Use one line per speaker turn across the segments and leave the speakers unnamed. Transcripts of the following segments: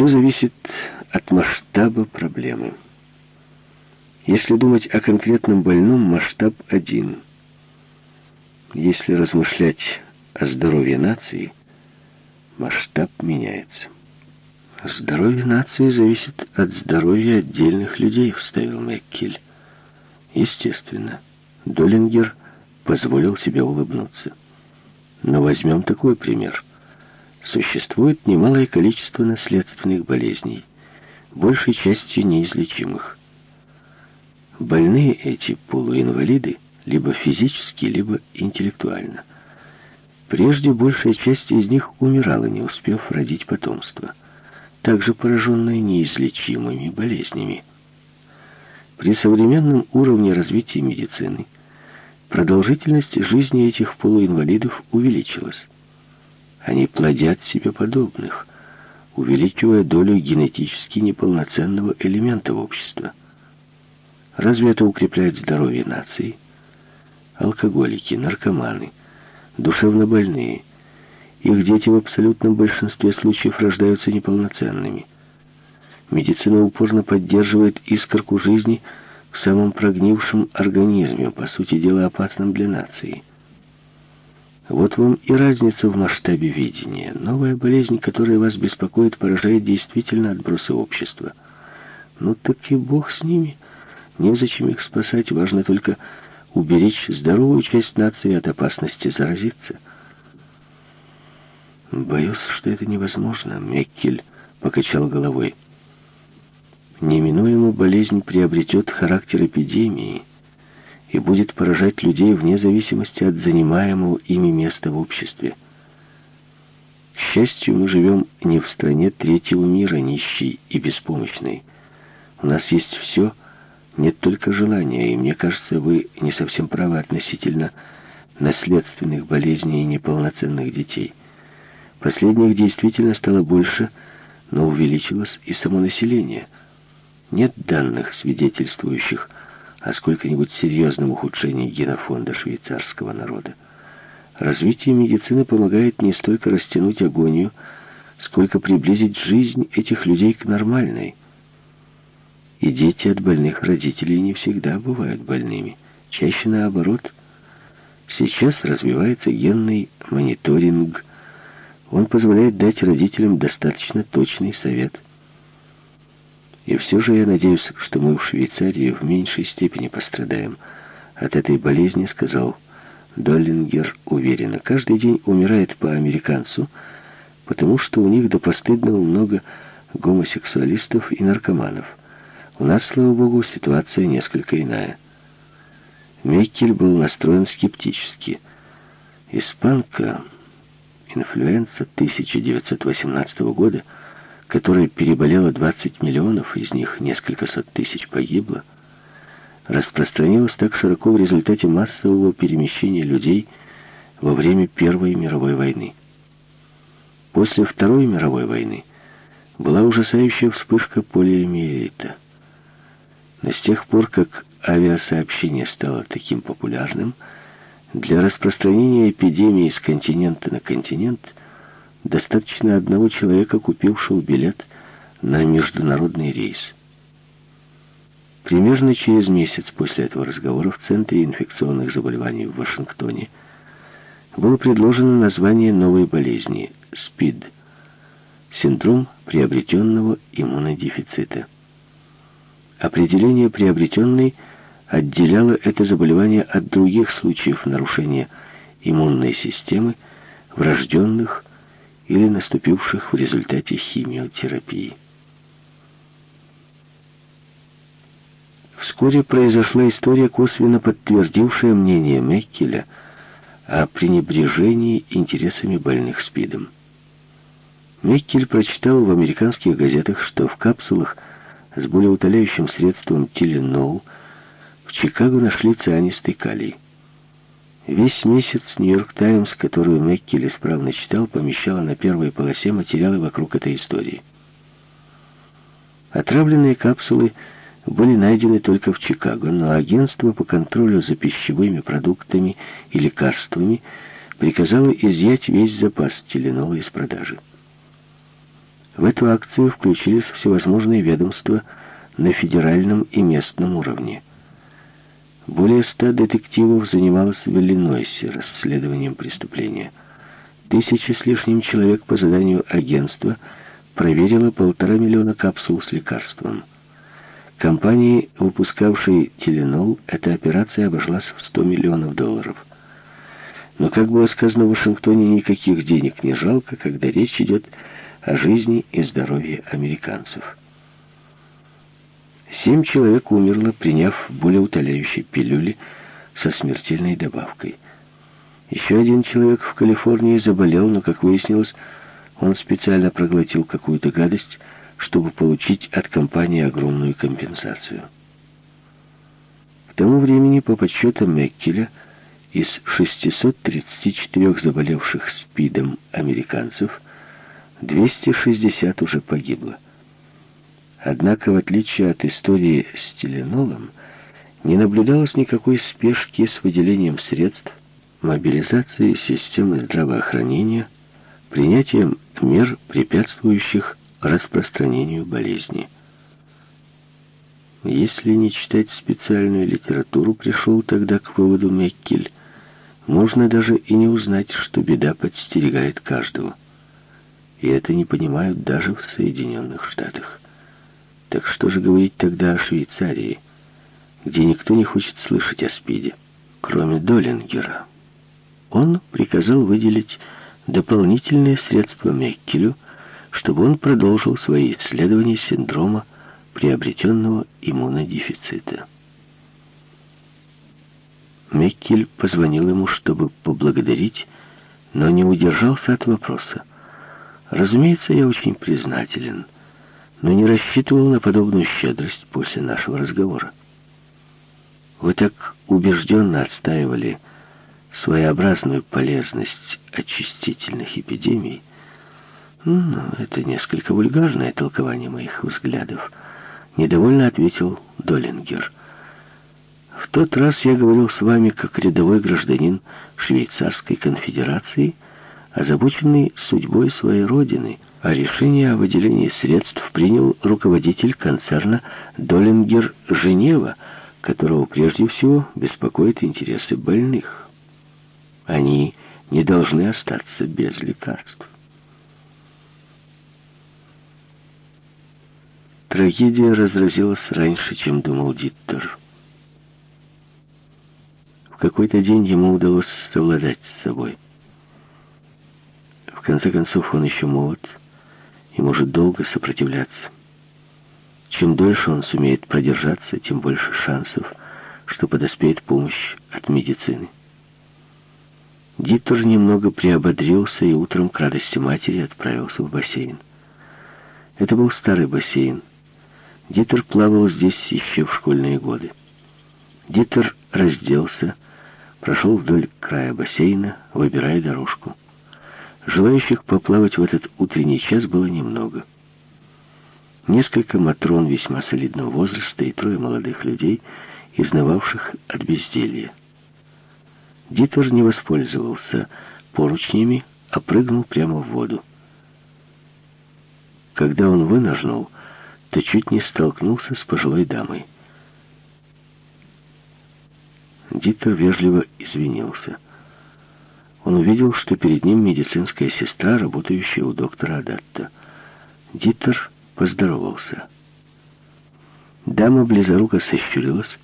Все зависит от масштаба проблемы. Если думать о конкретном больном, масштаб один. Если размышлять о здоровье нации, масштаб меняется. Здоровье нации зависит от здоровья отдельных людей, вставил Мэккель. Естественно, Доллингер позволил себе улыбнуться. Но возьмем такой пример. Существует немалое количество наследственных болезней, большей частью неизлечимых. Больные эти полуинвалиды либо физически, либо интеллектуально. Прежде большая часть из них умирала, не успев родить потомство, также пораженные неизлечимыми болезнями. При современном уровне развития медицины продолжительность жизни этих полуинвалидов увеличилась. Они плодят себе подобных, увеличивая долю генетически неполноценного элемента в обществе. Разве это укрепляет здоровье нации? Алкоголики, наркоманы, душевнобольные. Их дети в абсолютном большинстве случаев рождаются неполноценными. Медицина упорно поддерживает искорку жизни в самом прогнившем организме, по сути дела опасном для нации. Вот вам и разница в масштабе видения. Новая болезнь, которая вас беспокоит, поражает действительно отбросы общества. Ну так и бог с ними. Незачем их спасать, важно только уберечь здоровую часть нации от опасности заразиться. Боюсь, что это невозможно, Меккель покачал головой. Неминуемо болезнь приобретет характер эпидемии, и будет поражать людей вне зависимости от занимаемого ими места в обществе. К счастью, мы живем не в стране третьего мира, нищей и беспомощной. У нас есть все, нет только желания, и мне кажется, вы не совсем правы относительно наследственных болезней и неполноценных детей. Последних действительно стало больше, но увеличилось и само население. Нет данных, свидетельствующих о сколько-нибудь серьезном ухудшении генофонда швейцарского народа. Развитие медицины помогает не столько растянуть агонию, сколько приблизить жизнь этих людей к нормальной. И дети от больных родителей не всегда бывают больными. Чаще наоборот. Сейчас развивается генный мониторинг. Он позволяет дать родителям достаточно точный совет – и все же я надеюсь, что мы в Швейцарии в меньшей степени пострадаем от этой болезни, сказал Доллингер уверенно. Каждый день умирает по американцу, потому что у них до постыдного много гомосексуалистов и наркоманов. У нас, слава богу, ситуация несколько иная. Меккель был настроен скептически. Испанка, инфлюенса 1918 года — которой переболело 20 миллионов, из них несколько сот тысяч погибло, распространилась так широко в результате массового перемещения людей во время Первой мировой войны. После Второй мировой войны была ужасающая вспышка полиомиелита. Но с тех пор, как авиасообщение стало таким популярным, для распространения эпидемии с континента на континент – Достаточно одного человека, купившего билет на международный рейс. Примерно через месяц после этого разговора в Центре инфекционных заболеваний в Вашингтоне было предложено название новой болезни – СПИД – синдром приобретенного иммунодефицита. Определение «приобретенный» отделяло это заболевание от других случаев нарушения иммунной системы, врожденных или наступивших в результате химиотерапии. Вскоре произошла история, косвенно подтвердившая мнение Меккеля о пренебрежении интересами больных СПИДом. Меккель прочитал в американских газетах, что в капсулах с болеутоляющим средством Тиленол в Чикаго нашли цианистый калий. Весь месяц «Нью-Йорк Таймс», которую Меккель исправно читал, помещала на первой полосе материалы вокруг этой истории. Отравленные капсулы были найдены только в Чикаго, но агентство по контролю за пищевыми продуктами и лекарствами приказало изъять весь запас теленола из продажи. В эту акцию включились всевозможные ведомства на федеральном и местном уровне. Более ста детективов занималось в Иллинойсе расследованием преступления. Тысячи с лишним человек по заданию агентства проверило полтора миллиона капсул с лекарством. Компании, выпускавшей Теленол, эта операция обошлась в 100 миллионов долларов. Но, как было сказано в Вашингтоне, никаких денег не жалко, когда речь идет о жизни и здоровье американцев. Семь человек умерло, приняв более утоляющие пилюли со смертельной добавкой. Еще один человек в Калифорнии заболел, но, как выяснилось, он специально проглотил какую-то гадость, чтобы получить от компании огромную компенсацию. К тому времени, по подсчетам Меккеля, из 634 заболевших СПИДом американцев 260 уже погибло. Однако, в отличие от истории с теленолом, не наблюдалось никакой спешки с выделением средств, мобилизацией системы здравоохранения, принятием мер, препятствующих распространению болезни. Если не читать специальную литературу, пришел тогда к выводу Меккель, можно даже и не узнать, что беда подстерегает каждого. И это не понимают даже в Соединенных Штатах. Так что же говорить тогда о Швейцарии, где никто не хочет слышать о СПИДе, кроме Доллингера? Он приказал выделить дополнительные средства Меккелю, чтобы он продолжил свои исследования синдрома приобретенного иммунодефицита. Меккель позвонил ему, чтобы поблагодарить, но не удержался от вопроса. «Разумеется, я очень признателен» но не рассчитывал на подобную щедрость после нашего разговора. Вы так убежденно отстаивали своеобразную полезность очистительных эпидемий. Ну, это несколько вульгарное толкование моих взглядов. Недовольно ответил Доллингер. В тот раз я говорил с вами как рядовой гражданин Швейцарской конфедерации, озабоченный судьбой своей родины — а решение о выделении средств принял руководитель концерна Доллингер Женева, которого прежде всего беспокоят интересы больных. Они не должны остаться без лекарств. Трагедия разразилась раньше, чем думал Диттер. В какой-то день ему удалось совладать с собой. В конце концов, он еще молод, и может долго сопротивляться. Чем дольше он сумеет продержаться, тем больше шансов, что подоспеет помощь от медицины. Диттер немного приободрился и утром к радости матери отправился в бассейн. Это был старый бассейн. Диттер плавал здесь еще в школьные годы. Диттер разделся, прошел вдоль края бассейна, выбирая дорожку. Желающих поплавать в этот утренний час было немного. Несколько матрон весьма солидного возраста и трое молодых людей, изнававших от безделья. Дитер не воспользовался поручнями, а прыгнул прямо в воду. Когда он вынырнул, то чуть не столкнулся с пожилой дамой. Дитер вежливо извинился — он увидел, что перед ним медицинская сестра, работающая у доктора Адатта. Дитер поздоровался. Дама близоруко сощурилась,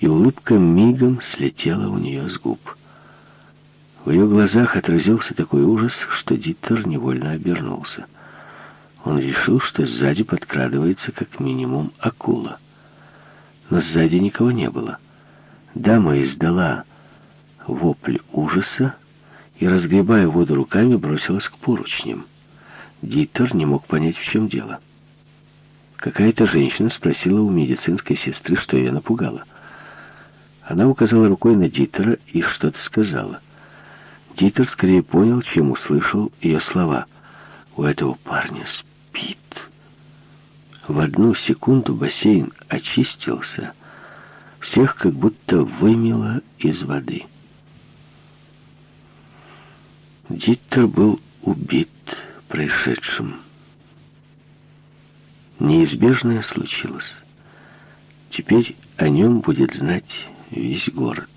и улыбка мигом слетела у нее с губ. В ее глазах отразился такой ужас, что Диттер невольно обернулся. Он решил, что сзади подкрадывается как минимум акула. Но сзади никого не было. Дама издала вопль ужаса, и, разгребая воду руками, бросилась к поручням. Диттер не мог понять, в чем дело. Какая-то женщина спросила у медицинской сестры, что ее напугало. Она указала рукой на Диттера и что-то сказала. Диттер скорее понял, чем услышал ее слова. «У этого парня спит». В одну секунду бассейн очистился, всех как будто вымело из воды. Диттер был убит происшедшим. Неизбежное случилось. Теперь о нем будет знать весь город.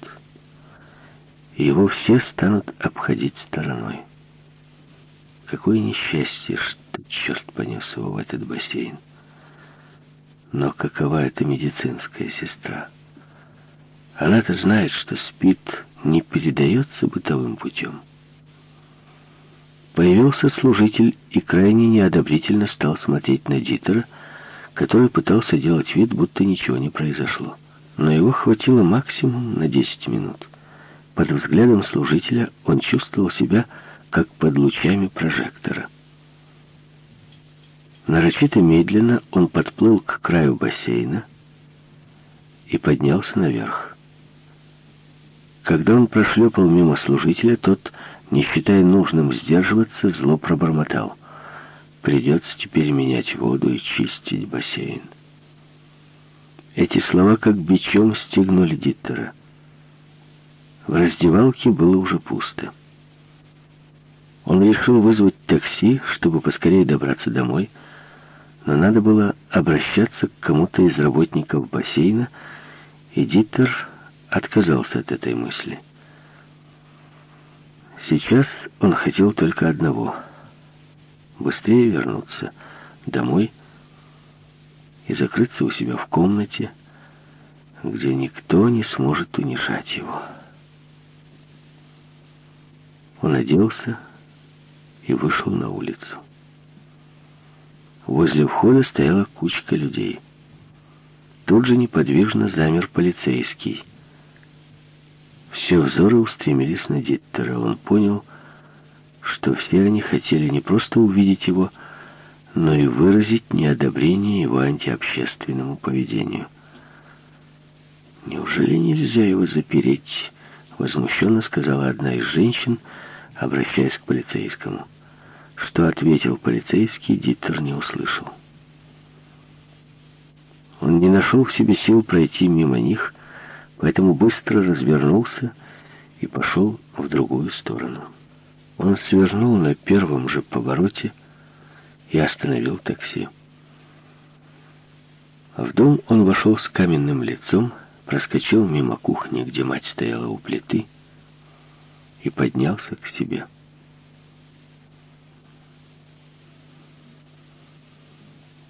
Его все станут обходить стороной. Какое несчастье, что черт понес его в этот бассейн. Но какова эта медицинская сестра? Она-то знает, что СПИД не передается бытовым путем. Появился служитель и крайне неодобрительно стал смотреть на Дитера, который пытался делать вид, будто ничего не произошло. Но его хватило максимум на 10 минут. Под взглядом служителя он чувствовал себя, как под лучами прожектора. Нарочито медленно он подплыл к краю бассейна и поднялся наверх. Когда он прошлепал мимо служителя, тот не считая нужным сдерживаться, зло пробормотал. Придется теперь менять воду и чистить бассейн. Эти слова как бичом стегнули Диттера. В раздевалке было уже пусто. Он решил вызвать такси, чтобы поскорее добраться домой, но надо было обращаться к кому-то из работников бассейна, и Диттер отказался от этой мысли. Сейчас он хотел только одного — быстрее вернуться домой и закрыться у себя в комнате, где никто не сможет унижать его. Он оделся и вышел на улицу. Возле входа стояла кучка людей. Тут же неподвижно замер полицейский — все взоры устремились на Диттера. Он понял, что все они хотели не просто увидеть его, но и выразить неодобрение его антиобщественному поведению. «Неужели нельзя его запереть?» — возмущенно сказала одна из женщин, обращаясь к полицейскому. Что ответил полицейский, Диттер не услышал. Он не нашел в себе сил пройти мимо них, поэтому быстро развернулся и пошел в другую сторону. Он свернул на первом же повороте и остановил такси. В дом он вошел с каменным лицом, проскочил мимо кухни, где мать стояла у плиты, и поднялся к себе.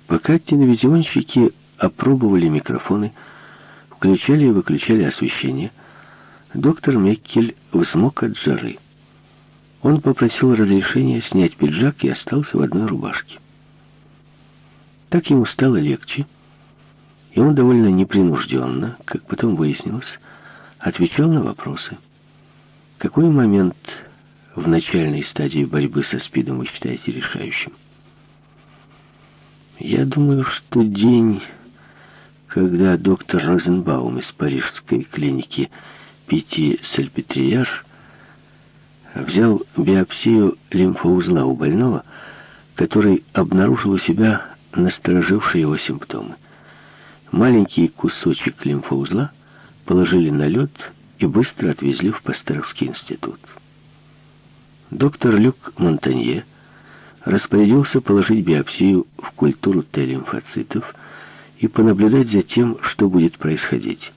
Пока телевизионщики опробовали микрофоны, включали и выключали освещение, доктор Меккель взмок от жары. Он попросил разрешения снять пиджак и остался в одной рубашке. Так ему стало легче, и он довольно непринужденно, как потом выяснилось, отвечал на вопросы. Какой момент в начальной стадии борьбы со СПИДом вы считаете решающим? Я думаю, что день когда доктор Розенбаум из парижской клиники Пяти Сальпетрияр взял биопсию лимфоузла у больного, который обнаружил у себя насторожившие его симптомы. Маленький кусочек лимфоузла положили на лед и быстро отвезли в Пастеровский институт. Доктор Люк Монтанье распорядился положить биопсию в культуру Т-лимфоцитов, и понаблюдать за тем, что будет происходить.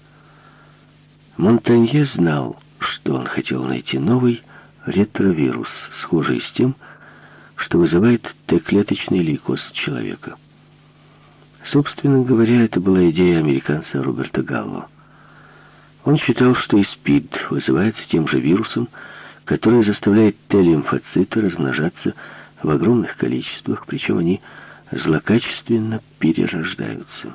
Монтанье знал, что он хотел найти новый ретровирус, схожий с тем, что вызывает Т-клеточный лейкоз человека. Собственно говоря, это была идея американца Роберта Галло. Он считал, что и СПИД вызывается тем же вирусом, который заставляет Т-лимфоциты размножаться в огромных количествах, причем они злокачественно перерождаются.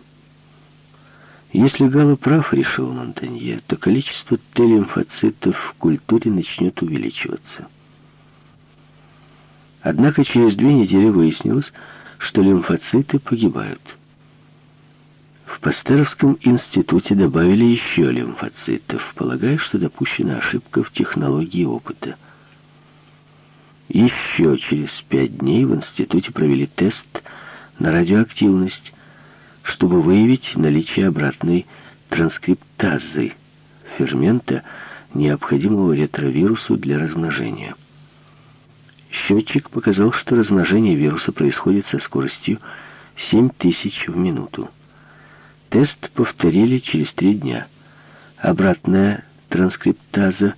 Если Гало прав, решил Монтанье, то количество Т-лимфоцитов в культуре начнет увеличиваться. Однако через две недели выяснилось, что лимфоциты погибают. В Пастеровском институте добавили еще лимфоцитов, полагая, что допущена ошибка в технологии опыта. Еще через пять дней в институте провели тест на радиоактивность, чтобы выявить наличие обратной транскриптазы фермента, необходимого ретровирусу для размножения. Счетчик показал, что размножение вируса происходит со скоростью 7 тысяч в минуту. Тест повторили через три дня. Обратная транскриптаза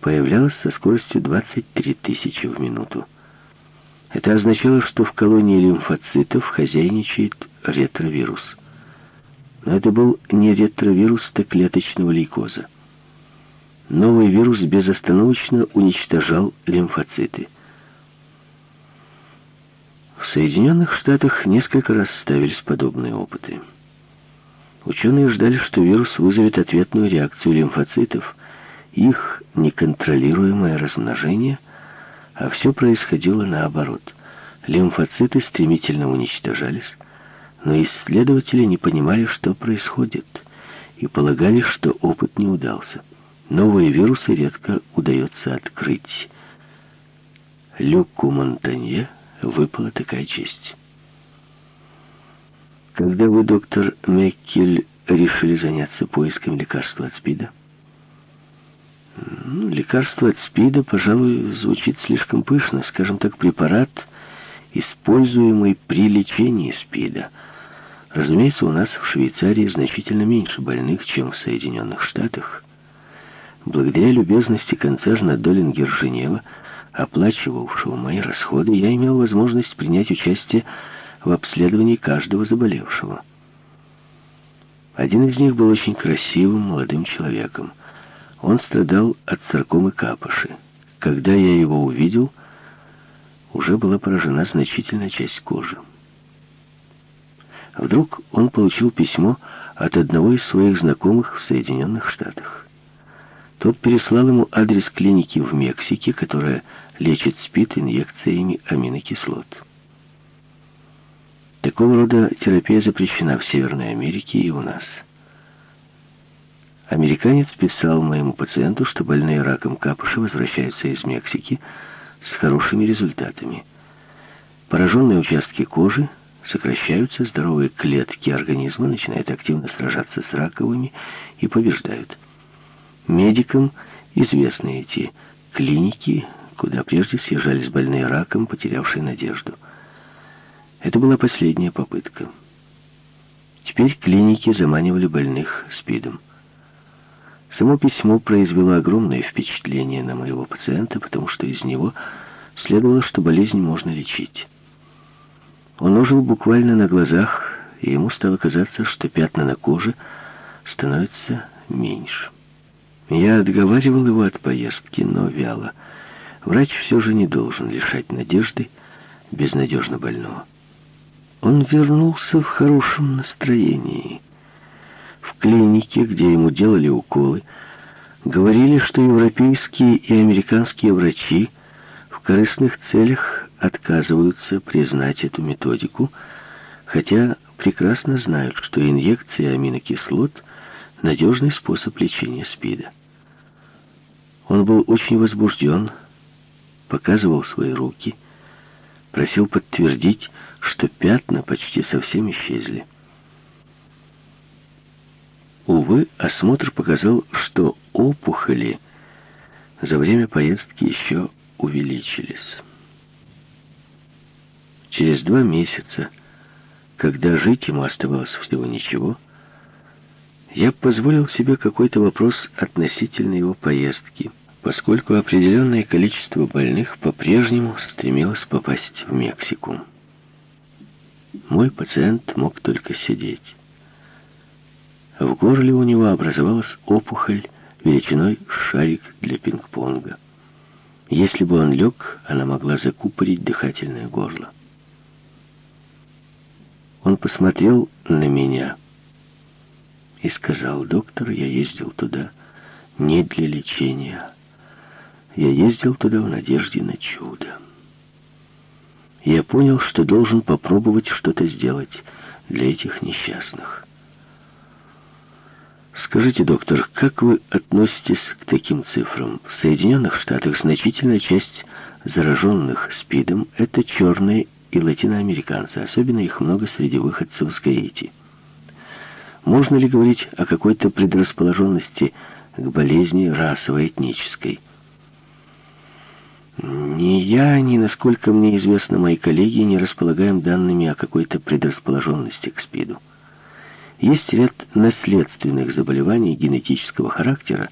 появлялась со скоростью 23 тысячи в минуту. Это означало, что в колонии лимфоцитов хозяйничает ретровирус. Но это был не ретровирус Т-клеточного лейкоза. Новый вирус безостановочно уничтожал лимфоциты. В Соединенных Штатах несколько раз ставились подобные опыты. Ученые ждали, что вирус вызовет ответную реакцию лимфоцитов, их неконтролируемое размножение, а все происходило наоборот. Лимфоциты стремительно уничтожались, но исследователи не понимали, что происходит, и полагали, что опыт не удался. Новые вирусы редко удается открыть. Люку Монтанье выпала такая честь. Когда вы, доктор Меккель, решили заняться поиском лекарства от СПИДа? Ну, лекарство от СПИДа, пожалуй, звучит слишком пышно. Скажем так, препарат, используемый при лечении СПИДа. Разумеется, у нас в Швейцарии значительно меньше больных, чем в Соединенных Штатах. Благодаря любезности концерна Долингер Женева, оплачивавшего мои расходы, я имел возможность принять участие в обследовании каждого заболевшего. Один из них был очень красивым молодым человеком. Он страдал от саркомы капоши. Когда я его увидел, уже была поражена значительная часть кожи. Вдруг он получил письмо от одного из своих знакомых в Соединенных Штатах. Тот переслал ему адрес клиники в Мексике, которая лечит СПИД инъекциями аминокислот. Такого рода терапия запрещена в Северной Америке и у нас. Американец писал моему пациенту, что больные раком капуши возвращаются из Мексики с хорошими результатами. Пораженные участки кожи сокращаются, здоровые клетки организма начинают активно сражаться с раковыми и побеждают. Медикам известны эти клиники, куда прежде съезжались больные раком, потерявшие надежду. Это была последняя попытка. Теперь клиники заманивали больных СПИДом. Само письмо произвело огромное впечатление на моего пациента, потому что из него следовало, что болезнь можно лечить. Он ожил буквально на глазах, и ему стало казаться, что пятна на коже становятся меньше. Я отговаривал его от поездки, но вяло. Врач все же не должен лишать надежды безнадежно больного. Он вернулся в хорошем настроении. Клинике, где ему делали уколы, говорили, что европейские и американские врачи в корыстных целях отказываются признать эту методику, хотя прекрасно знают, что инъекция аминокислот – надежный способ лечения СПИДа. Он был очень возбужден, показывал свои руки, просил подтвердить, что пятна почти совсем исчезли. Увы, осмотр показал, что опухоли за время поездки еще увеличились. Через два месяца, когда жить ему оставалось всего ничего, я позволил себе какой-то вопрос относительно его поездки, поскольку определенное количество больных по-прежнему стремилось попасть в Мексику. Мой пациент мог только сидеть. В горле у него образовалась опухоль величиной шарик для пинг-понга. Если бы он лег, она могла закупорить дыхательное горло. Он посмотрел на меня и сказал, «Доктор, я ездил туда не для лечения. Я ездил туда в надежде на чудо» я понял, что должен попробовать что-то сделать для этих несчастных. Скажите, доктор, как вы относитесь к таким цифрам? В Соединенных Штатах значительная часть зараженных СПИДом – это черные и латиноамериканцы, особенно их много среди выходцев с Гаити. Можно ли говорить о какой-то предрасположенности к болезни расово-этнической? Ни я, ни, насколько мне известно, мои коллеги не располагаем данными о какой-то предрасположенности к СПИДу. Есть ряд наследственных заболеваний генетического характера,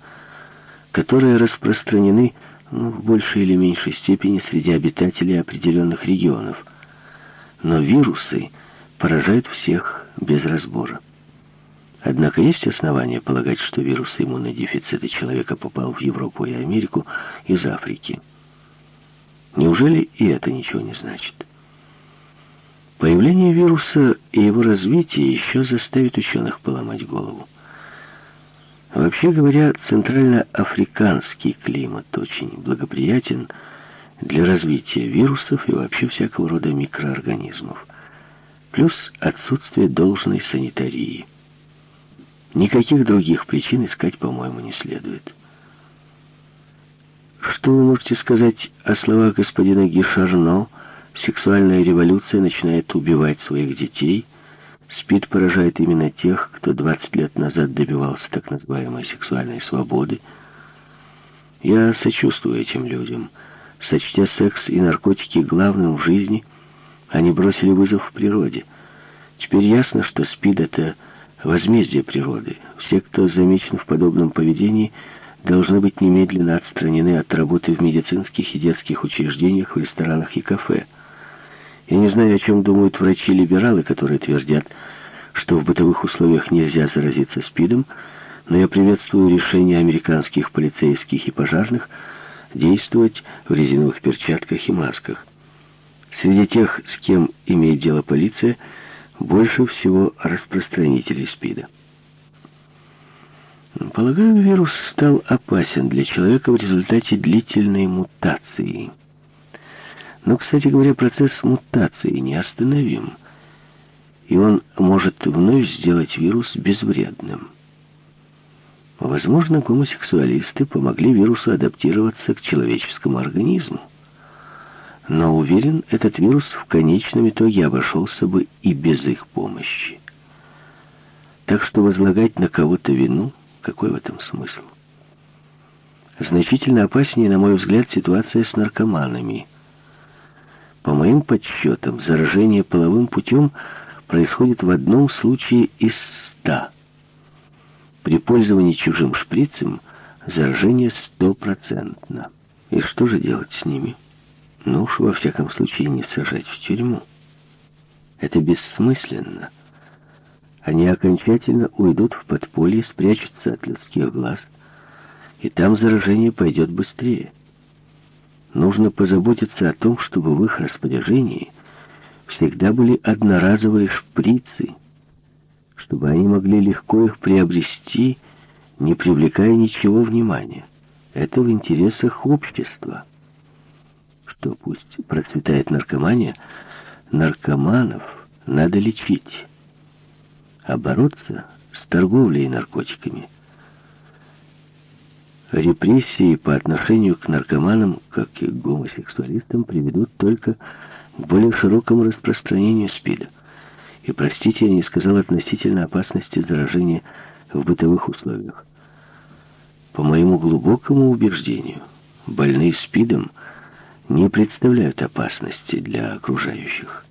которые распространены ну, в большей или меньшей степени среди обитателей определенных регионов. Но вирусы поражают всех без разбора. Однако есть основания полагать, что вирус иммунодефицита человека попал в Европу и Америку из Африки. Неужели и это ничего не значит? Появление вируса и его развитие еще заставит ученых поломать голову. Вообще говоря, центральноафриканский климат очень благоприятен для развития вирусов и вообще всякого рода микроорганизмов. Плюс отсутствие должной санитарии. Никаких других причин искать, по-моему, не следует. Что вы можете сказать о словах господина Гишарно? Сексуальная революция начинает убивать своих детей. СПИД поражает именно тех, кто 20 лет назад добивался так называемой сексуальной свободы. Я сочувствую этим людям. Сочтя секс и наркотики главным в жизни, они бросили вызов в природе. Теперь ясно, что СПИД — это возмездие природы. Все, кто замечен в подобном поведении, должны быть немедленно отстранены от работы в медицинских и детских учреждениях, в ресторанах и кафе. Я не знаю, о чем думают врачи-либералы, которые твердят, что в бытовых условиях нельзя заразиться СПИДом, но я приветствую решение американских полицейских и пожарных действовать в резиновых перчатках и масках. Среди тех, с кем имеет дело полиция, больше всего распространителей СПИДа. Полагаю, вирус стал опасен для человека в результате длительной мутации. Но, кстати говоря, процесс мутации неостановим, и он может вновь сделать вирус безвредным. Возможно, гомосексуалисты помогли вирусу адаптироваться к человеческому организму. Но уверен, этот вирус в конечном итоге обошелся бы и без их помощи. Так что возлагать на кого-то вину, какой в этом смысл? Значительно опаснее, на мой взгляд, ситуация с наркоманами. По моим подсчетам, заражение половым путем происходит в одном случае из ста. При пользовании чужим шприцем заражение стопроцентно. И что же делать с ними? Ну уж во всяком случае не сажать в тюрьму. Это бессмысленно. Они окончательно уйдут в подполье, спрячутся от людских глаз, и там заражение пойдет быстрее. Нужно позаботиться о том, чтобы в их распоряжении всегда были одноразовые шприцы, чтобы они могли легко их приобрести, не привлекая ничего внимания. Это в интересах общества что пусть процветает наркомания, наркоманов надо лечить, а бороться с торговлей наркотиками. Репрессии по отношению к наркоманам, как и к гомосексуалистам, приведут только к более широкому распространению СПИДа. И, простите, я не сказал относительно опасности заражения в бытовых условиях. По моему глубокому убеждению, больные СПИДом – не представляют опасности для окружающих.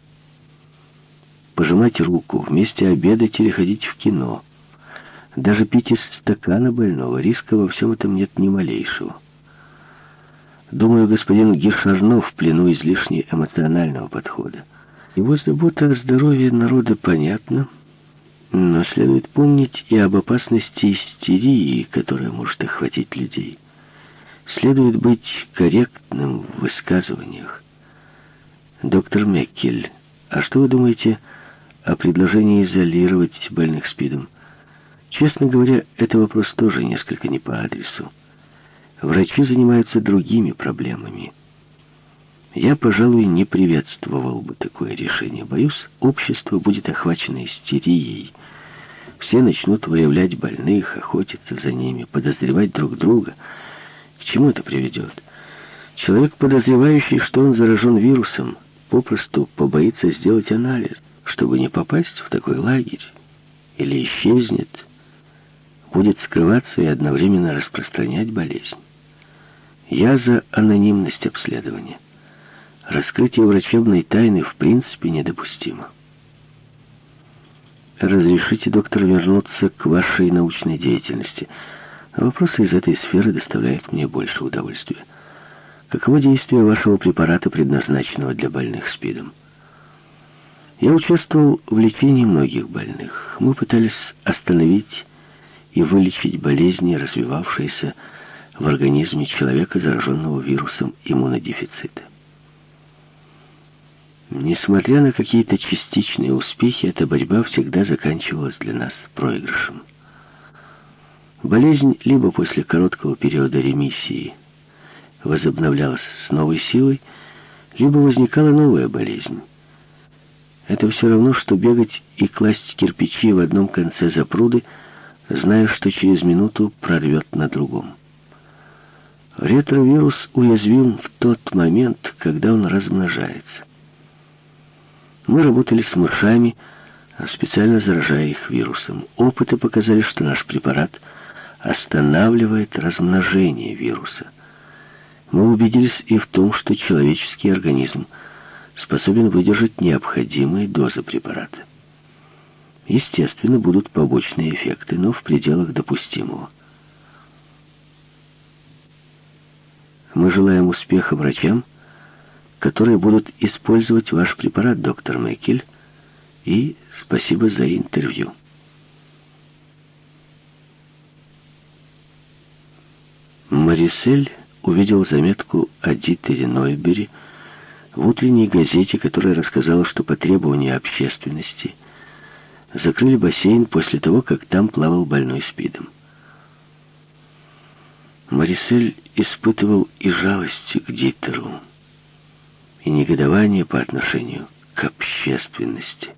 Пожимать руку, вместе обедать или ходить в кино. Даже пить из стакана больного, риска во всем этом нет ни малейшего. Думаю, господин Гишарнов в плену излишне эмоционального подхода. Его забота о здоровье народа понятна, но следует помнить и об опасности истерии, которая может охватить людей. Следует быть корректным в высказываниях. Доктор Меккель, а что вы думаете о предложении изолировать больных СПИДом? Честно говоря, это вопрос тоже несколько не по адресу. Врачи занимаются другими проблемами. Я, пожалуй, не приветствовал бы такое решение. Боюсь, общество будет охвачено истерией. Все начнут выявлять больных, охотиться за ними, подозревать друг друга — к чему это приведет? Человек, подозревающий, что он заражен вирусом, попросту побоится сделать анализ, чтобы не попасть в такой лагерь, или исчезнет, будет скрываться и одновременно распространять болезнь. Я за анонимность обследования. Раскрытие врачебной тайны в принципе недопустимо. Разрешите, доктор, вернуться к вашей научной деятельности. Вопросы из этой сферы доставляют мне больше удовольствия. Каково действие вашего препарата, предназначенного для больных СПИДом? Я участвовал в лечении многих больных. Мы пытались остановить и вылечить болезни, развивавшиеся в организме человека, зараженного вирусом иммунодефицита. Несмотря на какие-то частичные успехи, эта борьба всегда заканчивалась для нас проигрышем. Болезнь либо после короткого периода ремиссии возобновлялась с новой силой, либо возникала новая болезнь. Это все равно, что бегать и класть кирпичи в одном конце запруды, зная, что через минуту прорвет на другом. Ретровирус уязвим в тот момент, когда он размножается. Мы работали с мышами, специально заражая их вирусом. Опыты показали, что наш препарат останавливает размножение вируса. Мы убедились и в том, что человеческий организм способен выдержать необходимые дозы препарата. Естественно, будут побочные эффекты, но в пределах допустимого. Мы желаем успеха врачам, которые будут использовать ваш препарат, доктор Мэкель, и спасибо за интервью. Марисель увидел заметку о Дитере Нойбери в утренней газете, которая рассказала, что по требованию общественности закрыли бассейн после того, как там плавал больной спидом. Марисель испытывал и жалость к Дитеру, и негодование по отношению к общественности.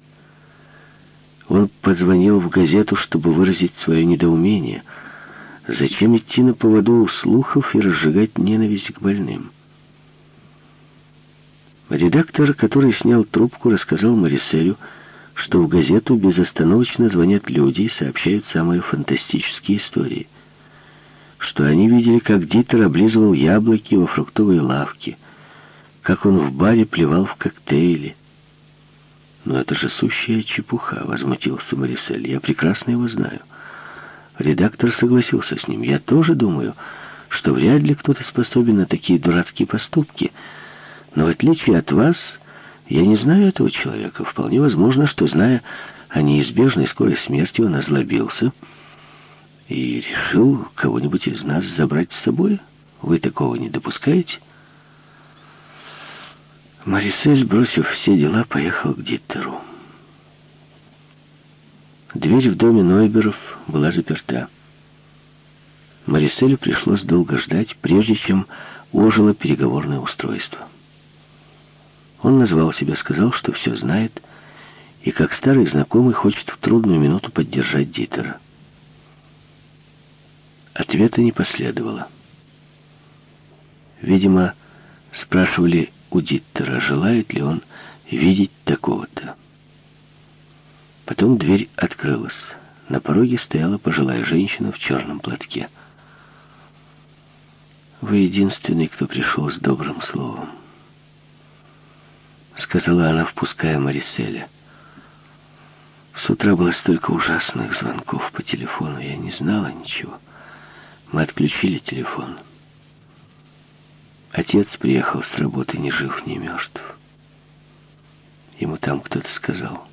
Он позвонил в газету, чтобы выразить свое недоумение. Зачем идти на поводу у слухов и разжигать ненависть к больным? Редактор, который снял трубку, рассказал Мариселю, что в газету безостановочно звонят люди и сообщают самые фантастические истории. Что они видели, как Дитер облизывал яблоки во фруктовой лавке, как он в баре плевал в коктейли. «Но это же сущая чепуха», — возмутился Марисель. «Я прекрасно его знаю». Редактор согласился с ним. «Я тоже думаю, что вряд ли кто-то способен на такие дурацкие поступки. Но в отличие от вас, я не знаю этого человека. Вполне возможно, что, зная о неизбежной скорой смерти, он озлобился и решил кого-нибудь из нас забрать с собой. Вы такого не допускаете?» Марисель, бросив все дела, поехал к Диттеру. Дверь в доме Нойберов была заперта. Мариселю пришлось долго ждать, прежде чем ожило переговорное устройство. Он назвал себя, сказал, что все знает, и как старый знакомый хочет в трудную минуту поддержать Дитера. Ответа не последовало. Видимо, спрашивали у Диттера, желает ли он видеть такого-то. Потом дверь открылась. На пороге стояла пожилая женщина в черном платке. «Вы единственный, кто пришел с добрым словом», — сказала она, впуская Мариселя. «С утра было столько ужасных звонков по телефону, я не знала ничего. Мы отключили телефон». Отец приехал с работы ни жив, ни мертв. Ему там кто-то сказал.